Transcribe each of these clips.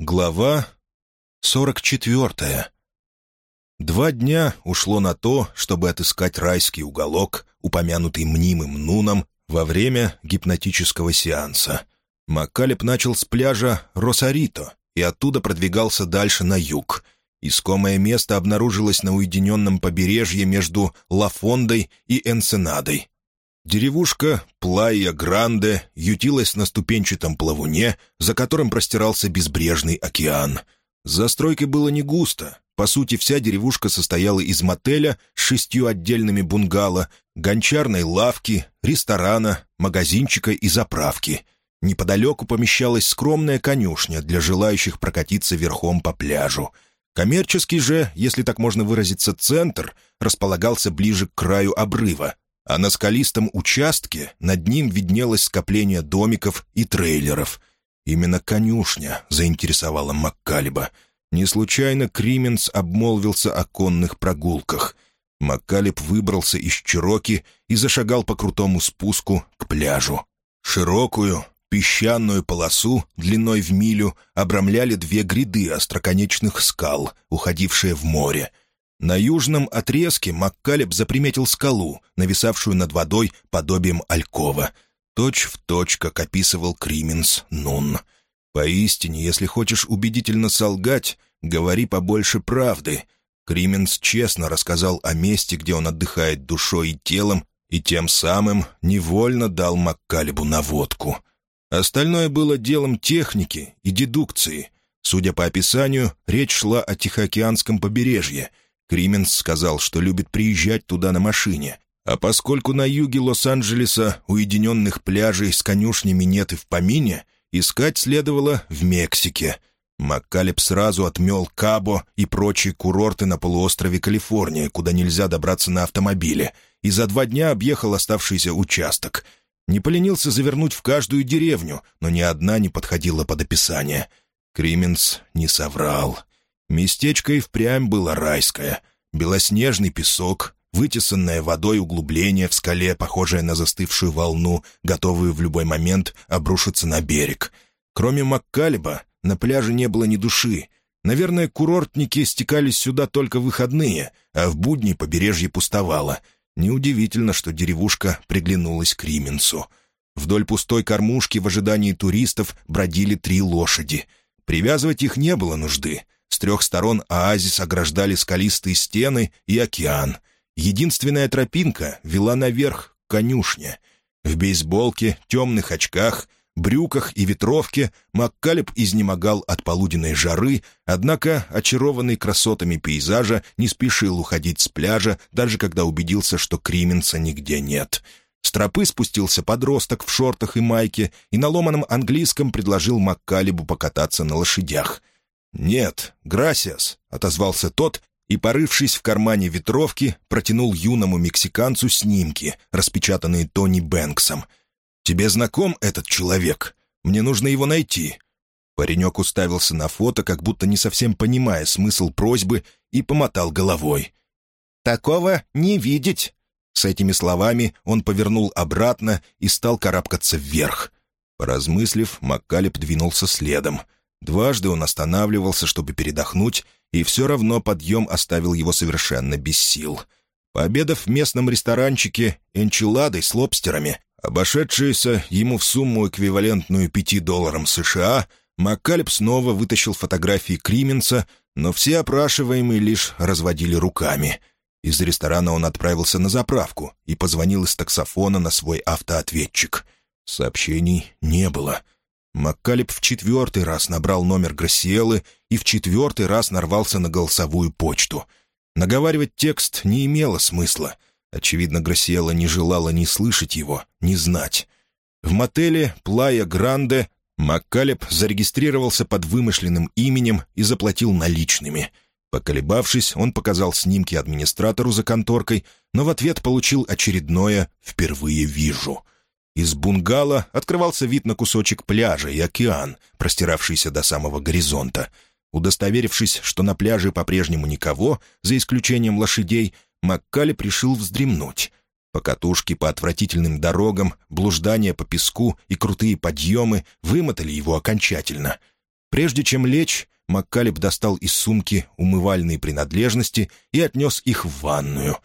Глава сорок четвертая. Два дня ушло на то, чтобы отыскать райский уголок, упомянутый мнимым Нуном, во время гипнотического сеанса. Маккалеб начал с пляжа Росарито и оттуда продвигался дальше на юг. Искомое место обнаружилось на уединенном побережье между Лафондой и Энсенадой. Деревушка Плайя Гранде ютилась на ступенчатом плавуне, за которым простирался безбрежный океан. С застройкой было не густо. По сути, вся деревушка состояла из мотеля с шестью отдельными бунгало, гончарной лавки, ресторана, магазинчика и заправки. Неподалеку помещалась скромная конюшня для желающих прокатиться верхом по пляжу. Коммерческий же, если так можно выразиться, центр располагался ближе к краю обрыва, а на скалистом участке над ним виднелось скопление домиков и трейлеров. Именно конюшня заинтересовала Маккалиба. Не случайно Крименс обмолвился о конных прогулках. Маккалиб выбрался из Чироки и зашагал по крутому спуску к пляжу. Широкую, песчаную полосу длиной в милю обрамляли две гряды остроконечных скал, уходившие в море — на южном отрезке Маккалеб заприметил скалу, нависавшую над водой подобием Алькова. Точь в точь, как описывал Крименс Нун. Поистине, если хочешь убедительно солгать, говори побольше правды. Крименс честно рассказал о месте, где он отдыхает душой и телом, и тем самым невольно дал Маккалебу наводку. Остальное было делом техники и дедукции. Судя по описанию, речь шла о Тихоокеанском побережье — Крименс сказал, что любит приезжать туда на машине. А поскольку на юге Лос-Анджелеса уединенных пляжей с конюшнями нет и в помине, искать следовало в Мексике. Маккалеб сразу отмел Кабо и прочие курорты на полуострове Калифорния, куда нельзя добраться на автомобиле, и за два дня объехал оставшийся участок. Не поленился завернуть в каждую деревню, но ни одна не подходила под описание. Крименс не соврал. Местечко и впрямь было райское. Белоснежный песок, вытесанное водой углубление в скале, похожее на застывшую волну, готовую в любой момент обрушиться на берег. Кроме Маккалеба, на пляже не было ни души. Наверное, курортники стекались сюда только в выходные, а в будни побережье пустовало. Неудивительно, что деревушка приглянулась к Рименсу. Вдоль пустой кормушки в ожидании туристов бродили три лошади. Привязывать их не было нужды — с трех сторон оазис ограждали скалистые стены и океан. Единственная тропинка вела наверх, к конюшне. В бейсболке, темных очках, брюках и ветровке Маккалеб изнемогал от полуденной жары, однако, очарованный красотами пейзажа, не спешил уходить с пляжа, даже когда убедился, что Крименса нигде нет. С тропы спустился подросток в шортах и майке и на ломаном английском предложил Маккалебу покататься на лошадях. «Нет, грасиас», — отозвался тот и, порывшись в кармане ветровки, протянул юному мексиканцу снимки, распечатанные Тони Бэнксом. «Тебе знаком этот человек? Мне нужно его найти». Паренек уставился на фото, как будто не совсем понимая смысл просьбы, и помотал головой. «Такого не видеть!» С этими словами он повернул обратно и стал карабкаться вверх. Поразмыслив, Маккалеб двинулся следом — Дважды он останавливался, чтобы передохнуть, и все равно подъем оставил его совершенно без сил. Пообедав в местном ресторанчике энчиладой с лобстерами, обошедшиеся ему в сумму, эквивалентную пяти долларам США, Маккалеб снова вытащил фотографии Крименса, но все опрашиваемые лишь разводили руками. Из ресторана он отправился на заправку и позвонил из таксофона на свой автоответчик. Сообщений не было — Маккалеб в четвертый раз набрал номер Грассиэлы и в четвертый раз нарвался на голосовую почту. Наговаривать текст не имело смысла. Очевидно, Грассиэла не желала ни слышать его, ни знать. В мотеле «Плая Гранде» Маккалеб зарегистрировался под вымышленным именем и заплатил наличными. Поколебавшись, он показал снимки администратору за конторкой, но в ответ получил очередное «впервые вижу». Из бунгало открывался вид на кусочек пляжа и океан, простиравшийся до самого горизонта. Удостоверившись, что на пляже по-прежнему никого, за исключением лошадей, Маккали пришил вздремнуть. Покатушки по отвратительным дорогам, блуждания по песку и крутые подъемы вымотали его окончательно. Прежде чем лечь, Маккалеб достал из сумки умывальные принадлежности и отнес их в ванную.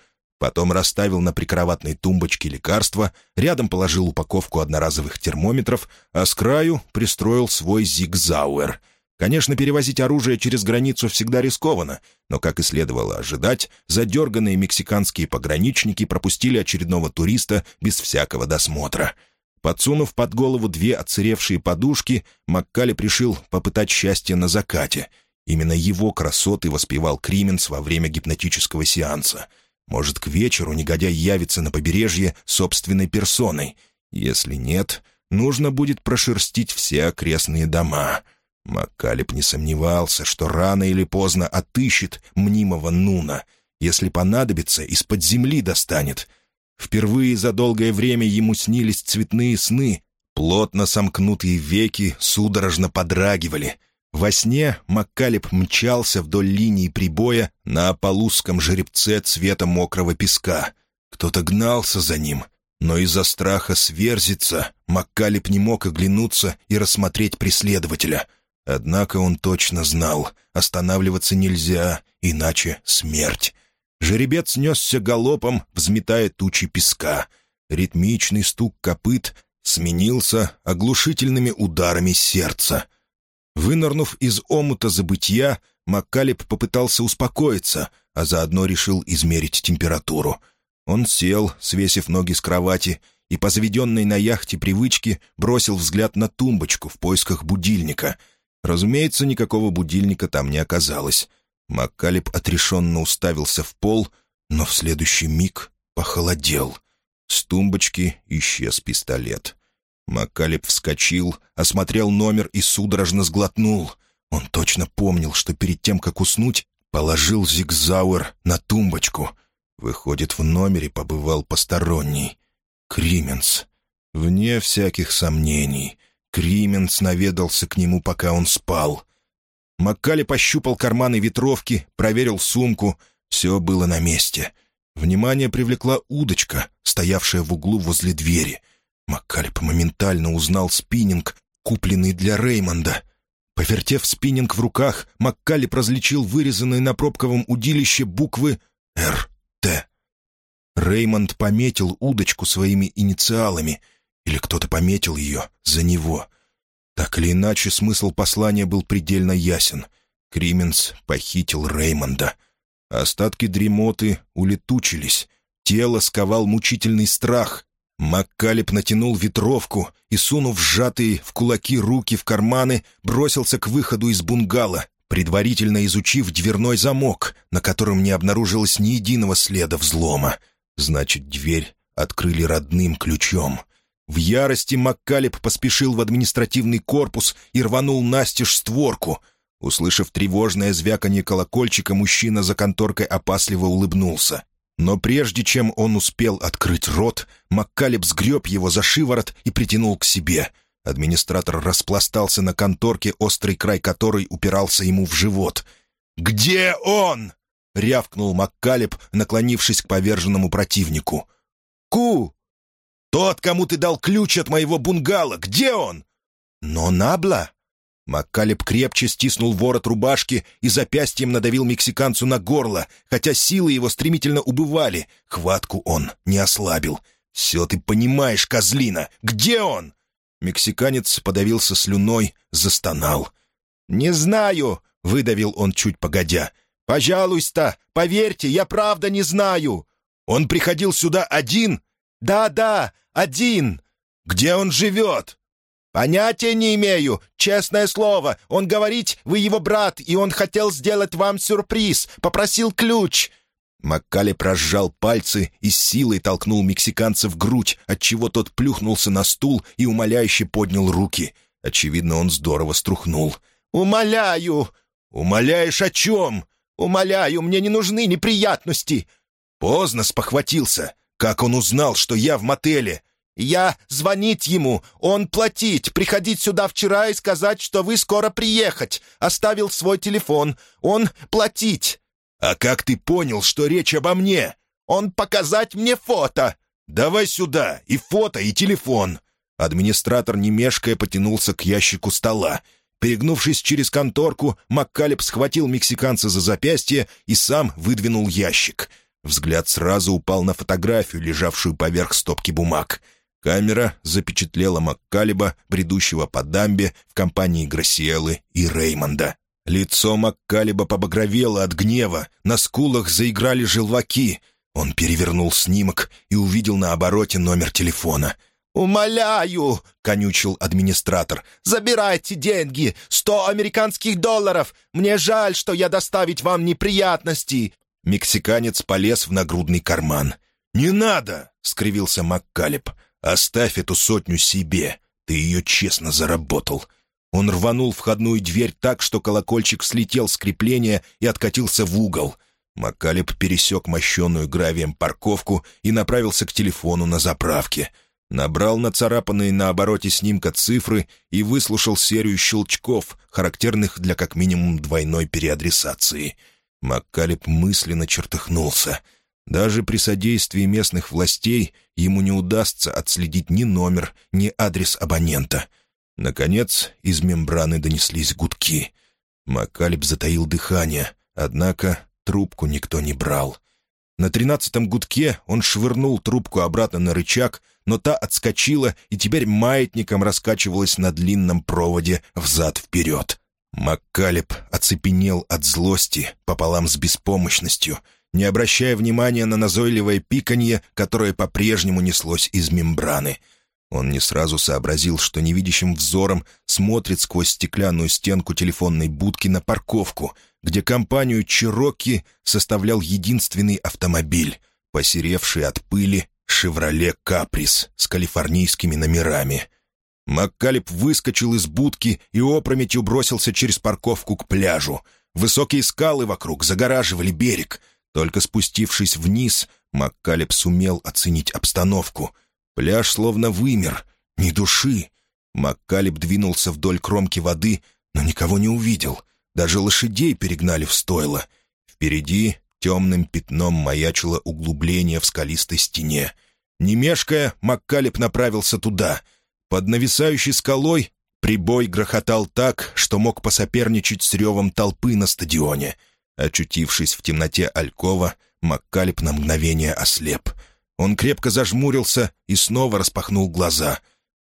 Потом расставил на прикроватной тумбочке лекарства, рядом положил упаковку одноразовых термометров, а с краю пристроил свой зигзауэр. Конечно, перевозить оружие через границу всегда рискованно, но, как и следовало ожидать, задерганные мексиканские пограничники пропустили очередного туриста без всякого досмотра — Подсунув под голову две отсыревшие подушки, Маккали решил попытать счастье на закате. Именно его красоты воспевал Крименс во время гипнотического сеанса. Может, к вечеру негодяй явится на побережье собственной персоной. Если нет, нужно будет прошерстить все окрестные дома. Маккалеб не сомневался, что рано или поздно отыщет мнимого Нуна. Если понадобится, из-под земли достанет — Впервые за долгое время ему снились цветные сны. Плотно сомкнутые веки судорожно подрагивали. Во сне Маккалеб мчался вдоль линии прибоя на аполузском жеребце цвета мокрого песка. Кто-то гнался за ним, но из-за страха сверзиться Маккалеб не мог оглянуться и рассмотреть преследователя. Однако он точно знал, останавливаться нельзя, иначе смерть. Жеребец несся галопом, взметая тучи песка. Ритмичный стук копыт сменился оглушительными ударами сердца. Вынырнув из омута забытья, Маккалеб попытался успокоиться, а заодно решил измерить температуру. Он сел, свесив ноги с кровати, и по заведенной на яхте привычке бросил взгляд на тумбочку в поисках будильника. Разумеется, никакого будильника там не оказалось. Маккалеб отрешенно уставился в пол, но в следующий миг похолодел. С тумбочки исчез пистолет. Маккалеб вскочил, осмотрел номер и судорожно сглотнул. Он точно помнил, что перед тем, как уснуть, положил зигзауэр на тумбочку. Выходит, в номере побывал посторонний. Крименс. Вне всяких сомнений. Крименс наведался к нему, пока он спал. Маккали пощупал карманы ветровки, проверил сумку. Все было на месте. Внимание привлекла удочка, стоявшая в углу возле двери. Маккалеб моментально узнал спиннинг, купленный для Реймонда. Повертев спиннинг в руках, Маккалеб различил вырезанные на пробковом удилище буквы «РТ». Реймонд пометил удочку своими инициалами, или кто-то пометил ее за него — так или иначе, смысл послания был предельно ясен. Крименс похитил Реймонда. Остатки дремоты улетучились. Тело сковал мучительный страх. Маккалеб натянул ветровку и, сунув сжатые в кулаки руки в карманы, бросился к выходу из бунгало, предварительно изучив дверной замок, на котором не обнаружилось ни единого следа взлома. Значит, дверь открыли родным ключом — в ярости Маккалеб поспешил в административный корпус и рванул настежь створку. Услышав тревожное звяканье колокольчика, мужчина за конторкой опасливо улыбнулся. Но прежде чем он успел открыть рот, Маккалеб сгреб его за шиворот и притянул к себе. Администратор распластался на конторке, острый край которой упирался ему в живот. «Где он?» — рявкнул Маккалеб, наклонившись к поверженному противнику. «Ку!» «Тот, кому ты дал ключ от моего бунгало, где он?» «Но Набла?» Маккалеб крепче стиснул ворот рубашки и запястьем надавил мексиканцу на горло, хотя силы его стремительно убывали. Хватку он не ослабил. «Все ты понимаешь, козлина! Где он?» Мексиканец подавился слюной, застонал. «Не знаю», — выдавил он чуть погодя. «Пожалуйста, поверьте, я правда не знаю». «Он приходил сюда один?» «Да-да, один. Где он живет?» «Понятия не имею. Честное слово. Он говорит, вы его брат, и он хотел сделать вам сюрприз. Попросил ключ». Маккали прожал пальцы и силой толкнул мексиканца в грудь, отчего тот плюхнулся на стул и умоляюще поднял руки. Очевидно, он здорово струхнул. «Умоляю!» «Умоляешь о чем?» «Умоляю, мне не нужны неприятности!» Поздно спохватился. Как он узнал, что я в мотеле? Я звонить ему, он платить, приходить сюда вчера и сказать, что вы скоро приехать. Оставил свой телефон, он платить. А как ты понял, что речь обо мне? Он показать мне фото. Давай сюда, и фото, и телефон. Администратор, не мешкая, потянулся к ящику стола. Перегнувшись через конторку, Маккалеб схватил мексиканца за запястье и сам выдвинул ящик. Взгляд сразу упал на фотографию, лежавшую поверх стопки бумаг. Камера запечатлела Маккалеба, бредущего по дамбе в компании Грасиэлы и Реймонда. Лицо Маккалеба побагровело от гнева, на скулах заиграли желваки. Он перевернул снимок и увидел на обороте номер телефона — «Умоляю!» — конючил администратор. «Забирайте деньги! Сто американских долларов! Мне жаль, что я доставить вам неприятности!» Мексиканец полез в нагрудный карман. «Не надо!» — скривился Маккалеб. «Оставь эту сотню себе. Ты ее честно заработал». Он рванул входную дверь так, что колокольчик слетел с крепления и откатился в угол. Маккалеб пересек мощенную гравием парковку и направился к телефону на заправке — набрал нацарапанные на обороте снимка цифры и выслушал серию щелчков, характерных для как минимум двойной переадресации. Маккалеб мысленно чертыхнулся. Даже при содействии местных властей ему не удастся отследить ни номер, ни адрес абонента. Наконец, из мембраны донеслись гудки. Маккалеб затаил дыхание, однако трубку никто не брал. На тринадцатом гудке он швырнул трубку обратно на рычаг, но та отскочила и теперь маятником раскачивалась на длинном проводе взад-вперед. Маккалеб оцепенел от злости пополам с беспомощностью, не обращая внимания на назойливое пиканье, которое по-прежнему неслось из мембраны. Он не сразу сообразил, что невидящим взором смотрит сквозь стеклянную стенку телефонной будки на парковку, где компанию «Чироки» составлял единственный автомобиль, посеревший от пыли «Шевроле Каприс» с калифорнийскими номерами. Маккалеб выскочил из будки и опрометью бросился через парковку к пляжу. Высокие скалы вокруг загораживали берег. Только спустившись вниз, Маккалеб сумел оценить обстановку. Пляж словно вымер, ни души. Маккалеб двинулся вдоль кромки воды, но никого не увидел. Даже лошадей перегнали в стойло. Впереди темным пятном маячило углубление в скалистой стене. Не мешкая, Маккалеб направился туда. Под нависающей скалой прибой грохотал так, что мог посоперничать с ревом толпы на стадионе. Очутившись в темноте Алькова, Маккалеб на мгновение ослеп. Он крепко зажмурился и снова распахнул глаза.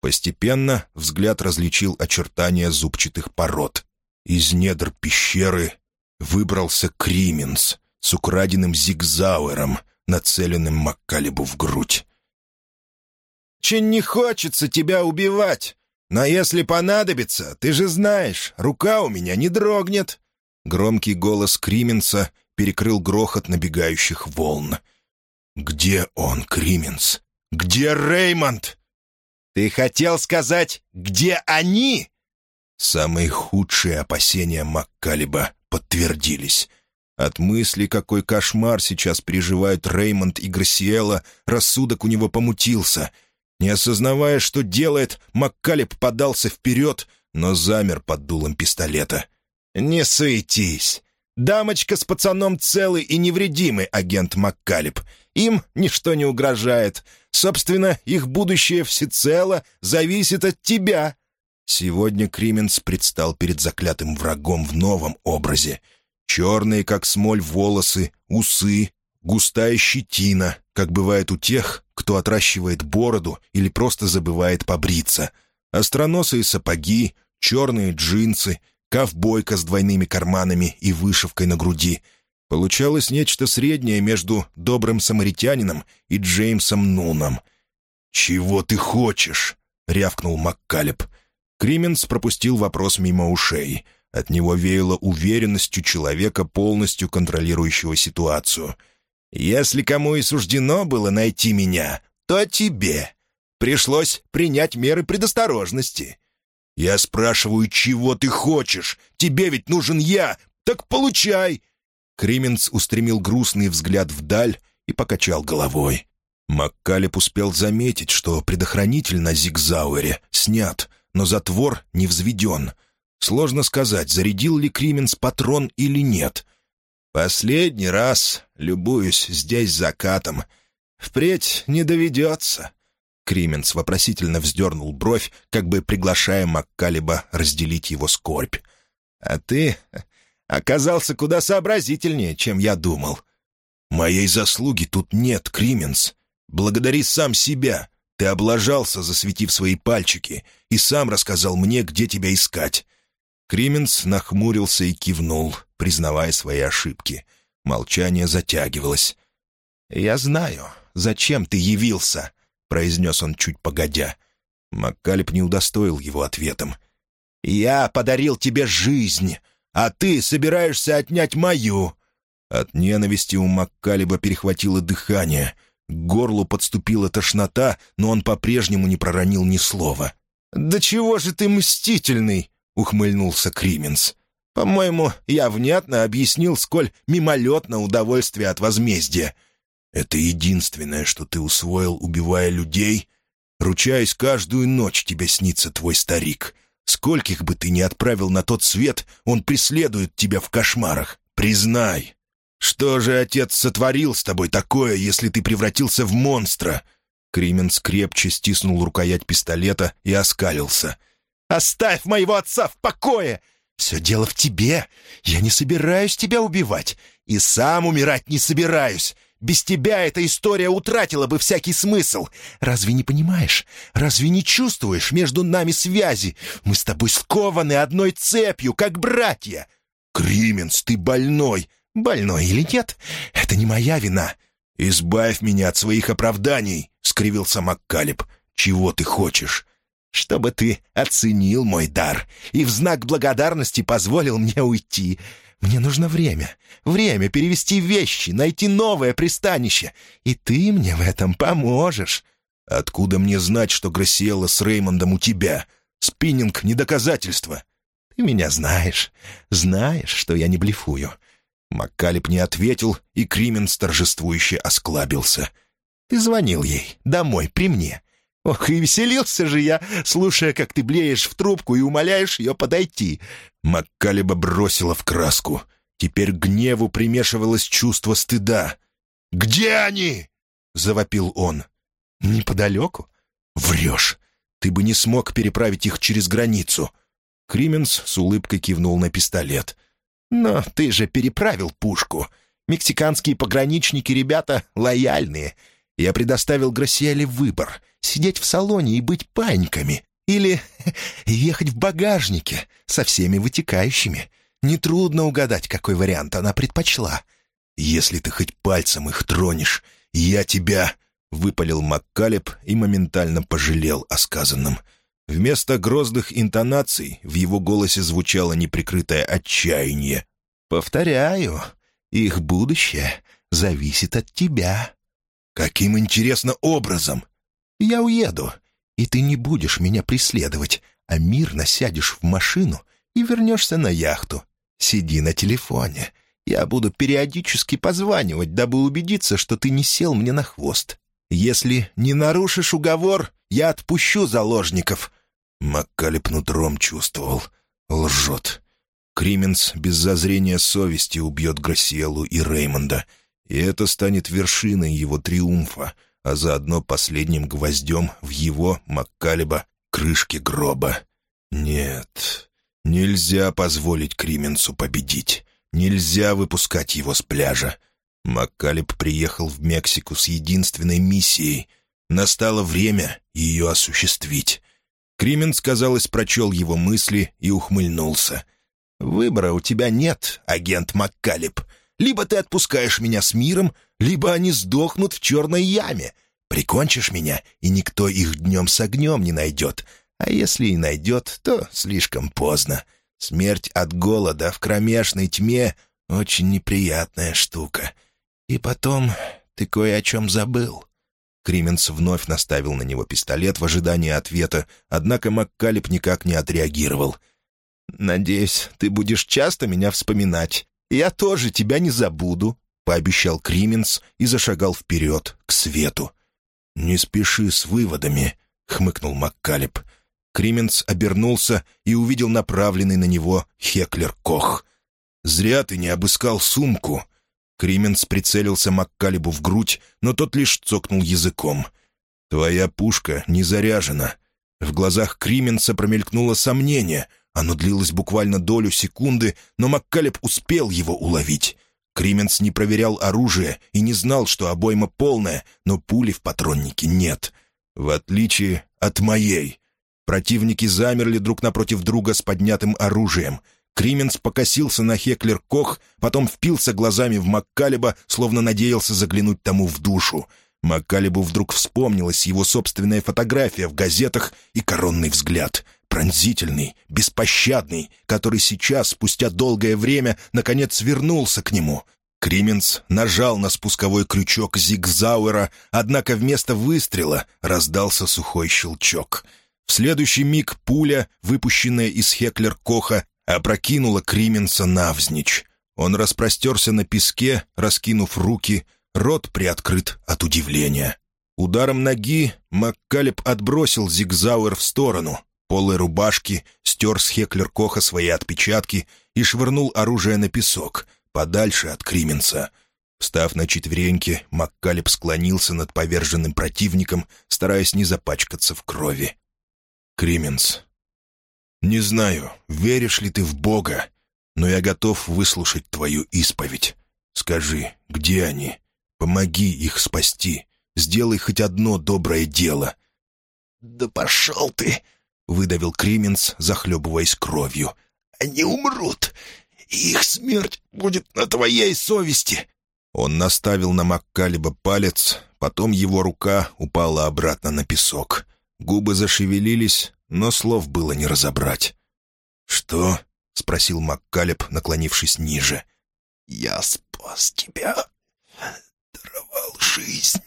Постепенно взгляд различил очертания зубчатых пород. Из недр пещеры выбрался Крименс с украденным зигзауэром, нацеленным Маккалебу в грудь. «Очень не хочется тебя убивать, но если понадобится, ты же знаешь, рука у меня не дрогнет». Громкий голос Крименса перекрыл грохот набегающих волн. «Где он, Крименс? Где Реймонд?» «Ты хотел сказать, где они?» Самые худшие опасения Маккалиба подтвердились. От мысли, какой кошмар сейчас переживают Реймонд и Грасиэла, рассудок у него помутился. Не осознавая, что делает, Маккалеб подался вперед, но замер под дулом пистолета. «Не суетись. Дамочка с пацаном целый и невредимый, агент Маккалеб. Им ничто не угрожает. Собственно, их будущее всецело зависит от тебя». Сегодня Крименс предстал перед заклятым врагом в новом образе — Черные, как смоль, волосы, усы, густая щетина, как бывает у тех, кто отращивает бороду или просто забывает побриться. Остроносые сапоги, черные джинсы, ковбойка с двойными карманами и вышивкой на груди. Получалось нечто среднее между добрым самаритянином и Джеймсом Нуном. «Чего ты хочешь?» — рявкнул Маккалеб. Крименс пропустил вопрос мимо ушей — от него веяло уверенностью человека, полностью контролирующего ситуацию. «Если кому и суждено было найти меня, то тебе. Пришлось принять меры предосторожности». «Я спрашиваю, чего ты хочешь? Тебе ведь нужен я. Так получай!» Крименс устремил грустный взгляд вдаль и покачал головой. Маккалеб успел заметить, что предохранитель на Зигзауэре снят, но затвор не взведен — Сложно сказать, зарядил ли Крименс патрон или нет. Последний раз любуюсь здесь закатом. Впредь не доведется. Крименс вопросительно вздернул бровь, как бы приглашая Маккалиба разделить его скорбь. «А ты оказался куда сообразительнее, чем я думал». «Моей заслуги тут нет, Крименс. Благодари сам себя. Ты облажался, засветив свои пальчики, и сам рассказал мне, где тебя искать». Крименс нахмурился и кивнул, признавая свои ошибки. Молчание затягивалось. «Я знаю, зачем ты явился», — произнес он чуть погодя. Маккалеб не удостоил его ответом. «Я подарил тебе жизнь, а ты собираешься отнять мою». От ненависти у Маккалеба перехватило дыхание. К горлу подступила тошнота, но он по-прежнему не проронил ни слова. «Да чего же ты мстительный?» — ухмыльнулся Крименс. «По-моему, я внятно объяснил, сколь мимолетно удовольствие от возмездия. Это единственное, что ты усвоил, убивая людей? Ручаюсь, каждую ночь тебе снится твой старик. Скольких бы ты ни отправил на тот свет, он преследует тебя в кошмарах. Признай. Что же отец сотворил с тобой такое, если ты превратился в монстра?» Крименс крепче стиснул рукоять пистолета и оскалился. «Оставь моего отца в покое! Все дело в тебе. Я не собираюсь тебя убивать. И сам умирать не собираюсь. Без тебя эта история утратила бы всякий смысл. Разве не понимаешь? Разве не чувствуешь между нами связи? Мы с тобой скованы одной цепью, как братья. Крименс, ты больной. Больной или нет, это не моя вина. «Избавь меня от своих оправданий», — скривился Маккалеб. «Чего ты хочешь?» «Чтобы ты оценил мой дар и в знак благодарности позволил мне уйти. Мне нужно время. Время перевести вещи, найти новое пристанище. И ты мне в этом поможешь». «Откуда мне знать, что Грасиэла с Реймондом у тебя? Спиннинг — не доказательство». «Ты меня знаешь. Знаешь, что я не блефую». Маккалеб не ответил, и Крименс торжествующе осклабился. «Ты звонил ей. Домой, при мне. Ох, и веселился же я, слушая, как ты блеешь в трубку и умоляешь ее подойти. Маккалеба бросила в краску. Теперь гневу примешивалось чувство стыда. «Где они?» — завопил он. «Неподалеку?» «Врешь. Ты бы не смог переправить их через границу». Крименс с улыбкой кивнул на пистолет. «Но ты же переправил пушку. Мексиканские пограничники ребята лояльные. Я предоставил Гроссиэле выбор — сидеть в салоне и быть паньками. Или ехать в багажнике со всеми вытекающими. Нетрудно угадать, какой вариант она предпочла. «Если ты хоть пальцем их тронешь, я тебя...» — выпалил Маккалеб и моментально пожалел о сказанном. Вместо грозных интонаций в его голосе звучало неприкрытое отчаяние. «Повторяю, их будущее зависит от тебя». «Каким, интересно, образом?» «Я уеду, и ты не будешь меня преследовать, а мирно сядешь в машину и вернешься на яхту. Сиди на телефоне. Я буду периодически позванивать, дабы убедиться, что ты не сел мне на хвост. Если не нарушишь уговор, я отпущу заложников». Маккалеб нутром чувствовал. Лжет. Крименс без зазрения совести убьет Грасиэлу и Реймонда, и это станет вершиной его триумфа — а заодно последним гвоздем в его, Маккалеба, крышке гроба. Нет, нельзя позволить Крименцу победить. Нельзя выпускать его с пляжа. Маккалеб приехал в Мексику с единственной миссией. Настало время ее осуществить. Крименц, казалось, прочел его мысли и ухмыльнулся. «Выбора у тебя нет, агент Маккалеб. Либо ты отпускаешь меня с миром, либо они сдохнут в черной яме. Прикончишь меня, и никто их днем с огнем не найдет. А если и найдет, то слишком поздно. Смерть от голода в кромешной тьме — очень неприятная штука. И потом ты кое о чем забыл». Крименс вновь наставил на него пистолет в ожидании ответа, однако Маккалеб никак не отреагировал. «Надеюсь, ты будешь часто меня вспоминать. Я тоже тебя не забуду», — пообещал Крименс и зашагал вперед, к свету. «Не спеши с выводами», — хмыкнул Маккалеб. Крименс обернулся и увидел направленный на него Хеклер Кох. «Зря ты не обыскал сумку». Крименс прицелился Маккалебу в грудь, но тот лишь цокнул языком. «Твоя пушка не заряжена». В глазах Крименса промелькнуло сомнение. Оно длилось буквально долю секунды, но Маккалеб успел его уловить. Крименс не проверял оружие и не знал, что обойма полная, но пули в патроннике нет. В отличие от моей. Противники замерли друг напротив друга с поднятым оружием. Крименс покосился на Хеклер Кох, потом впился глазами в Маккалеба, словно надеялся заглянуть тому в душу. Маккалебу вдруг вспомнилась его собственная фотография в газетах и коронный взгляд. Пронзительный, беспощадный, который сейчас, спустя долгое время, наконец вернулся к нему. Крименс нажал на спусковой крючок Зигзауэра, однако вместо выстрела раздался сухой щелчок. В следующий миг пуля, выпущенная из Хеклер-Коха, опрокинула Крименса навзничь. Он распростерся на песке, раскинув руки, рот приоткрыт от удивления. Ударом ноги Маккалеб отбросил Зигзауэр в сторону, полой рубашки, стер с Хеклер-Коха свои отпечатки и швырнул оружие на песок, подальше от Крименса. Встав на четвереньки, Маккалеб склонился над поверженным противником, стараясь не запачкаться в крови. «Крименс, не знаю, веришь ли ты в Бога, но я готов выслушать твою исповедь. Скажи, где они? Помоги их спасти. Сделай хоть одно доброе дело». «Да пошел ты!» — выдавил Крименс, захлебываясь кровью. «Они умрут, и их смерть будет на твоей совести!» Он наставил на Маккалиба палец, потом его рука упала обратно на песок. Губы зашевелились, но слов было не разобрать. «Что?» — спросил Маккалеб, наклонившись ниже. «Я спас тебя, даровал жизнь».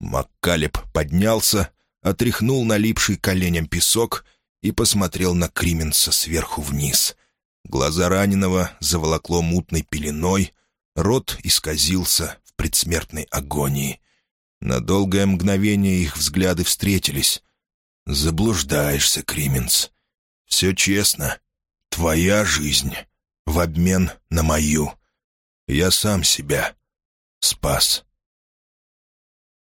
Маккалеб поднялся, отряхнул налипший коленям песок и посмотрел на Крименса сверху вниз. Глаза раненого заволокло мутной пеленой, рот исказился в предсмертной агонии. На долгое мгновение их взгляды встретились. «Заблуждаешься, Крименс. Все честно. Твоя жизнь в обмен на мою. Я сам себя спас».